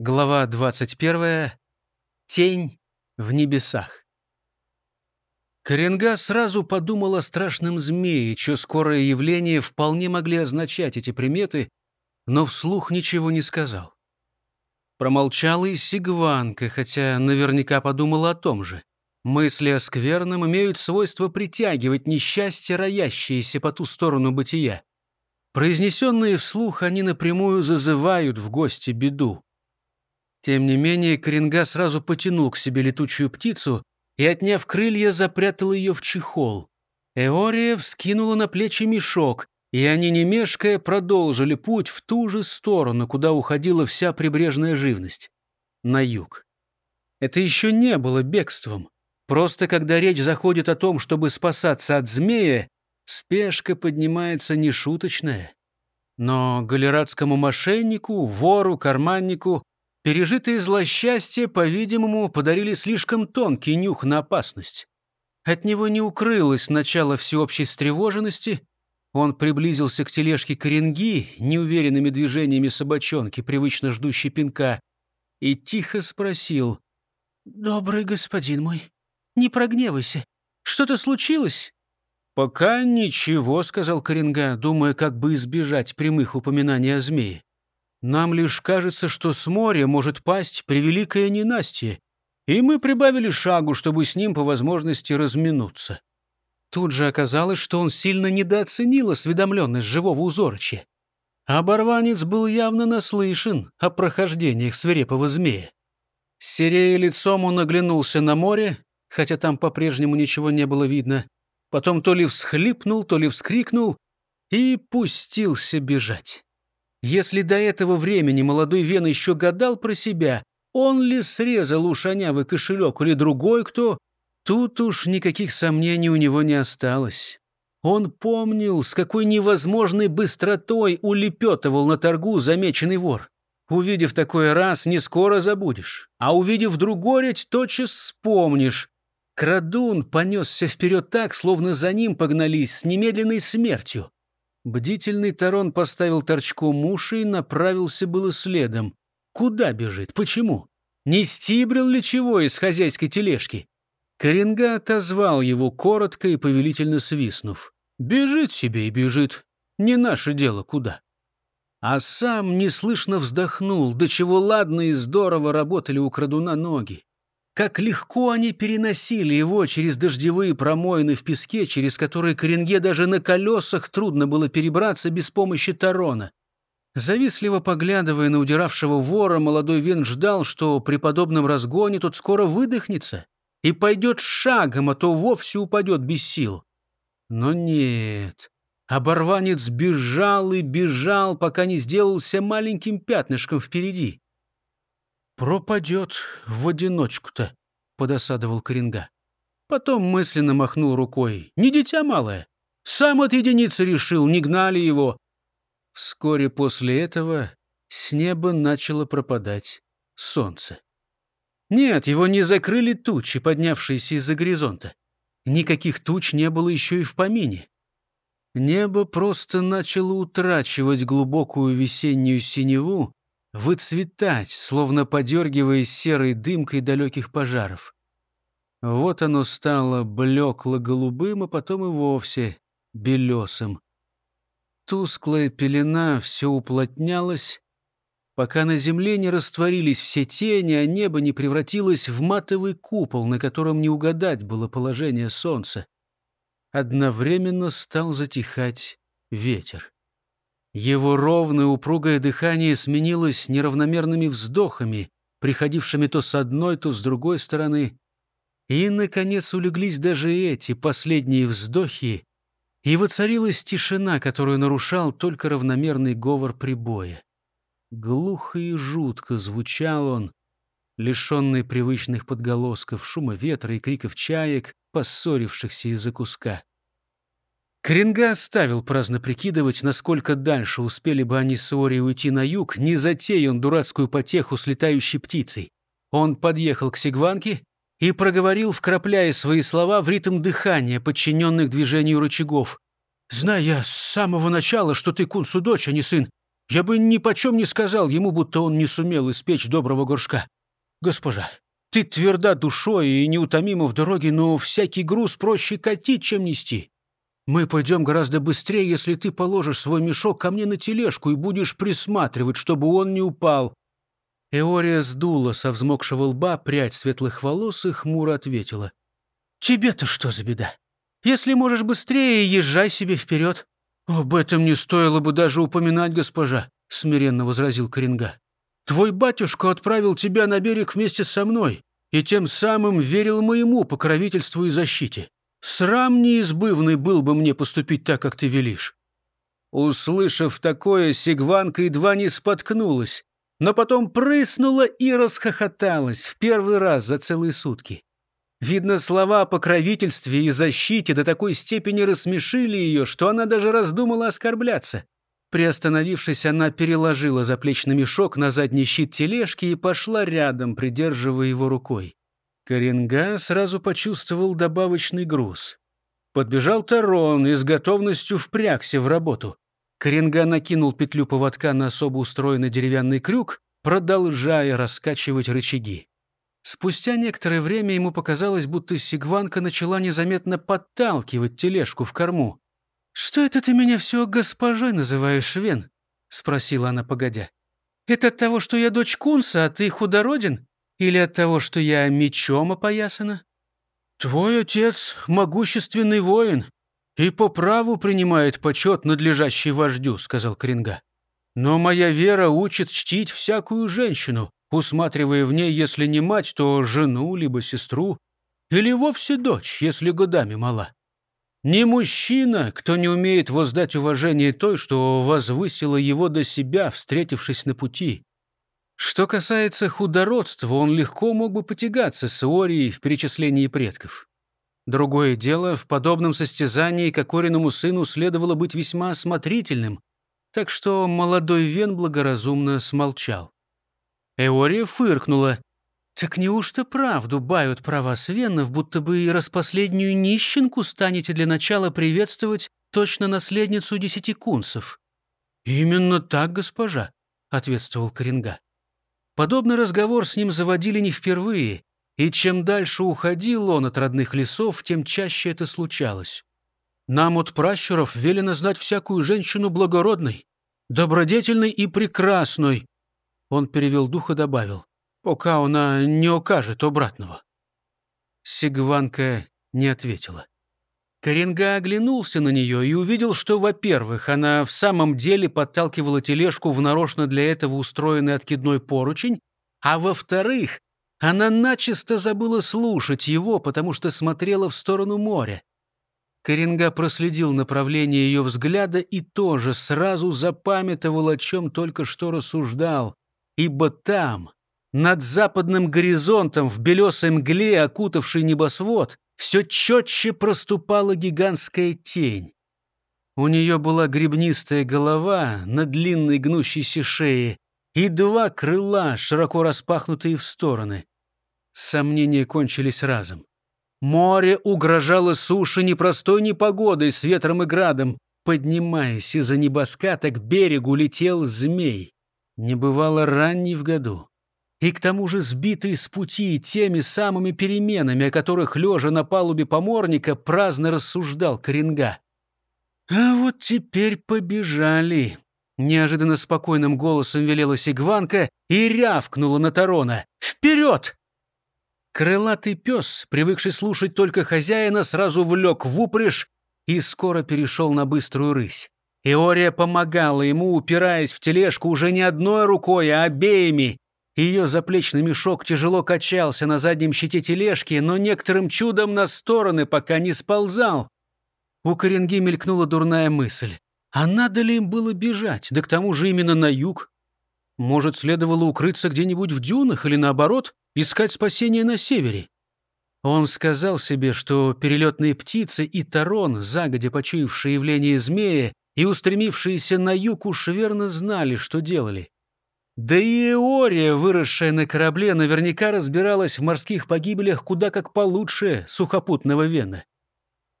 Глава 21. Тень в небесах. Коренга сразу подумал о страшном змее, чье скорое явление вполне могли означать эти приметы, но вслух ничего не сказал. Промолчала и Сигванка, хотя наверняка подумала о том же. Мысли о скверном имеют свойство притягивать несчастье, роящееся по ту сторону бытия. Произнесенные вслух, они напрямую зазывают в гости беду. Тем не менее, Коренга сразу потянул к себе летучую птицу и, отняв крылья, запрятал ее в чехол. Эория вскинула на плечи мешок, и они, не мешкая, продолжили путь в ту же сторону, куда уходила вся прибрежная живность — на юг. Это еще не было бегством. Просто когда речь заходит о том, чтобы спасаться от змея, спешка поднимается нешуточная. Но галератскому мошеннику, вору, карманнику Пережитые злосчастья, по-видимому, подарили слишком тонкий нюх на опасность. От него не укрылось начало всеобщей встревоженности. Он приблизился к тележке коренги, неуверенными движениями собачонки, привычно ждущей пинка, и тихо спросил. «Добрый господин мой, не прогневайся. Что-то случилось?» «Пока ничего», — сказал Коренга, думая, как бы избежать прямых упоминаний о змее. Нам лишь кажется, что с моря может пасть превеликое ненастье, и мы прибавили шагу, чтобы с ним по возможности разминуться. Тут же оказалось, что он сильно недооценил осведомленность живого узорыча. Оборванец был явно наслышан о прохождениях свирепого змея. Серея лицом он оглянулся на море, хотя там по-прежнему ничего не было видно. Потом то ли всхлипнул, то ли вскрикнул и пустился бежать. Если до этого времени молодой Вен еще гадал про себя, он ли срезал у Шанявы кошелек или другой кто, тут уж никаких сомнений у него не осталось. Он помнил, с какой невозможной быстротой улепетывал на торгу замеченный вор. Увидев такой раз, не скоро забудешь, а увидев другой ведь тотчас вспомнишь. Крадун понесся вперед так, словно за ним погнались с немедленной смертью. Бдительный Тарон поставил торчком уши и направился было следом. Куда бежит? Почему? Не стибрил ли чего из хозяйской тележки? Коренга отозвал его коротко и повелительно свистнув. «Бежит себе и бежит. Не наше дело куда». А сам неслышно вздохнул, до чего ладно и здорово работали у крадуна ноги. Как легко они переносили его через дождевые промоины в песке, через которые Коренге даже на колесах трудно было перебраться без помощи Тарона. Завистливо поглядывая на удиравшего вора, молодой Вен ждал, что при подобном разгоне тот скоро выдохнется и пойдет шагом, а то вовсе упадет без сил. Но нет. Оборванец бежал и бежал, пока не сделался маленьким пятнышком впереди. «Пропадет в одиночку-то», — подосадовал Коренга. Потом мысленно махнул рукой. «Не дитя малое. Сам от единицы решил, не гнали его». Вскоре после этого с неба начало пропадать солнце. Нет, его не закрыли тучи, поднявшиеся из-за горизонта. Никаких туч не было еще и в помине. Небо просто начало утрачивать глубокую весеннюю синеву, выцветать, словно подергиваясь серой дымкой далеких пожаров. Вот оно стало блекло-голубым, а потом и вовсе белесым. Тусклая пелена все уплотнялась, пока на земле не растворились все тени, а небо не превратилось в матовый купол, на котором не угадать было положение солнца. Одновременно стал затихать ветер. Его ровное упругое дыхание сменилось неравномерными вздохами, приходившими то с одной, то с другой стороны. И, наконец, улеглись даже эти последние вздохи, и воцарилась тишина, которую нарушал только равномерный говор прибоя. Глухо и жутко звучал он, лишенный привычных подголосков, шума ветра и криков чаек, поссорившихся из-за куска. Коренга оставил праздно прикидывать, насколько дальше успели бы они с Иорией уйти на юг, не затея он дурацкую потеху с летающей птицей. Он подъехал к Сигванке и проговорил, вкрапляя свои слова в ритм дыхания, подчиненных движению рычагов. «Зная с самого начала, что ты кунсу дочь, а не сын, Я бы ни почем не сказал ему, будто он не сумел испечь доброго горшка. Госпожа, ты тверда душой и неутомима в дороге, но всякий груз проще катить, чем нести. Мы пойдем гораздо быстрее, если ты положишь свой мешок ко мне на тележку и будешь присматривать, чтобы он не упал». Эория сдула со взмокшего лба прядь светлых волос и хмуро ответила. «Тебе-то что за беда? Если можешь быстрее, езжай себе вперед». «Об этом не стоило бы даже упоминать, госпожа», — смиренно возразил Коренга. «Твой батюшка отправил тебя на берег вместе со мной и тем самым верил моему покровительству и защите. Срам неизбывный был бы мне поступить так, как ты велишь». Услышав такое, Сигванка едва не споткнулась, но потом прыснула и расхохоталась в первый раз за целые сутки. Видно, слова о покровительстве и защите до такой степени рассмешили ее, что она даже раздумала оскорбляться. Приостановившись, она переложила заплечный мешок на задний щит тележки и пошла рядом, придерживая его рукой. Коренга сразу почувствовал добавочный груз. Подбежал Тарон и с готовностью впрягся в работу. Коренга накинул петлю поводка на особо устроенный деревянный крюк, продолжая раскачивать рычаги. Спустя некоторое время ему показалось, будто Сигванка начала незаметно подталкивать тележку в корму. «Что это ты меня все госпожой называешь, Вен?» — спросила она, погодя. «Это от того, что я дочь Кунса, а ты худороден? Или от того, что я мечом опоясана?» «Твой отец — могущественный воин и по праву принимает почет, надлежащий вождю», — сказал Кринга. «Но моя вера учит чтить всякую женщину, усматривая в ней, если не мать, то жену, либо сестру, или вовсе дочь, если годами мала. Не мужчина, кто не умеет воздать уважение той, что возвысила его до себя, встретившись на пути. Что касается худородства, он легко мог бы потягаться с Иорией в перечислении предков. Другое дело, в подобном состязании Кокориному сыну следовало быть весьма осмотрительным, так что молодой Вен благоразумно смолчал. Эория фыркнула. «Так неужто правду бают про вас, Веннов, будто бы и распоследнюю нищенку станете для начала приветствовать точно наследницу десяти кунцев?» «Именно так, госпожа», — ответствовал Коренга. Подобный разговор с ним заводили не впервые, и чем дальше уходил он от родных лесов, тем чаще это случалось. Нам от пращуров велено знать всякую женщину благородной, добродетельной и прекрасной, он перевел дух и добавил. «Пока она не укажет обратного». Сигванка не ответила. Коренга оглянулся на нее и увидел, что, во-первых, она в самом деле подталкивала тележку в нарочно для этого устроенный откидной поручень, а во-вторых, она начисто забыла слушать его, потому что смотрела в сторону моря. Коренга проследил направление ее взгляда и тоже сразу запамятовал, о чем только что рассуждал ибо там, над западным горизонтом, в белесой мгле, окутавшей небосвод, все четче проступала гигантская тень. У нее была гребнистая голова на длинной гнущейся шее и два крыла, широко распахнутые в стороны. Сомнения кончились разом. Море угрожало суше непростой непогодой с ветром и градом. Поднимаясь из-за небоската, к берегу летел змей не бывало ранней в году. И к тому же сбитый с пути теми самыми переменами, о которых, лежа на палубе поморника, праздно рассуждал Коренга. «А вот теперь побежали!» Неожиданно спокойным голосом велела Сигванка и рявкнула на Тарона. «Вперед!» Крылатый пес, привыкший слушать только хозяина, сразу влек в упряжь и скоро перешел на быструю рысь. Иория помогала ему, упираясь в тележку уже не одной рукой, а обеими. Ее заплечный мешок тяжело качался на заднем щите тележки, но некоторым чудом на стороны пока не сползал. У Коренги мелькнула дурная мысль. А надо ли им было бежать? Да к тому же именно на юг. Может, следовало укрыться где-нибудь в дюнах или, наоборот, искать спасение на севере? Он сказал себе, что перелетные птицы и Тарон, загодя почуявшие явление змея, и устремившиеся на юг уж верно знали, что делали. Да и Эория, выросшая на корабле, наверняка разбиралась в морских погибелях куда как получше сухопутного Вена.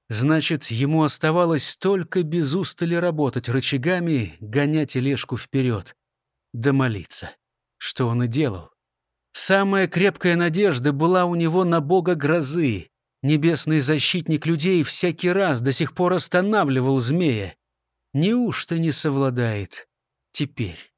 Значит, ему оставалось только без устали работать рычагами, гонять тележку вперед, да молиться, что он и делал. Самая крепкая надежда была у него на бога грозы. Небесный защитник людей всякий раз до сих пор останавливал змея. Неужто не совладает теперь?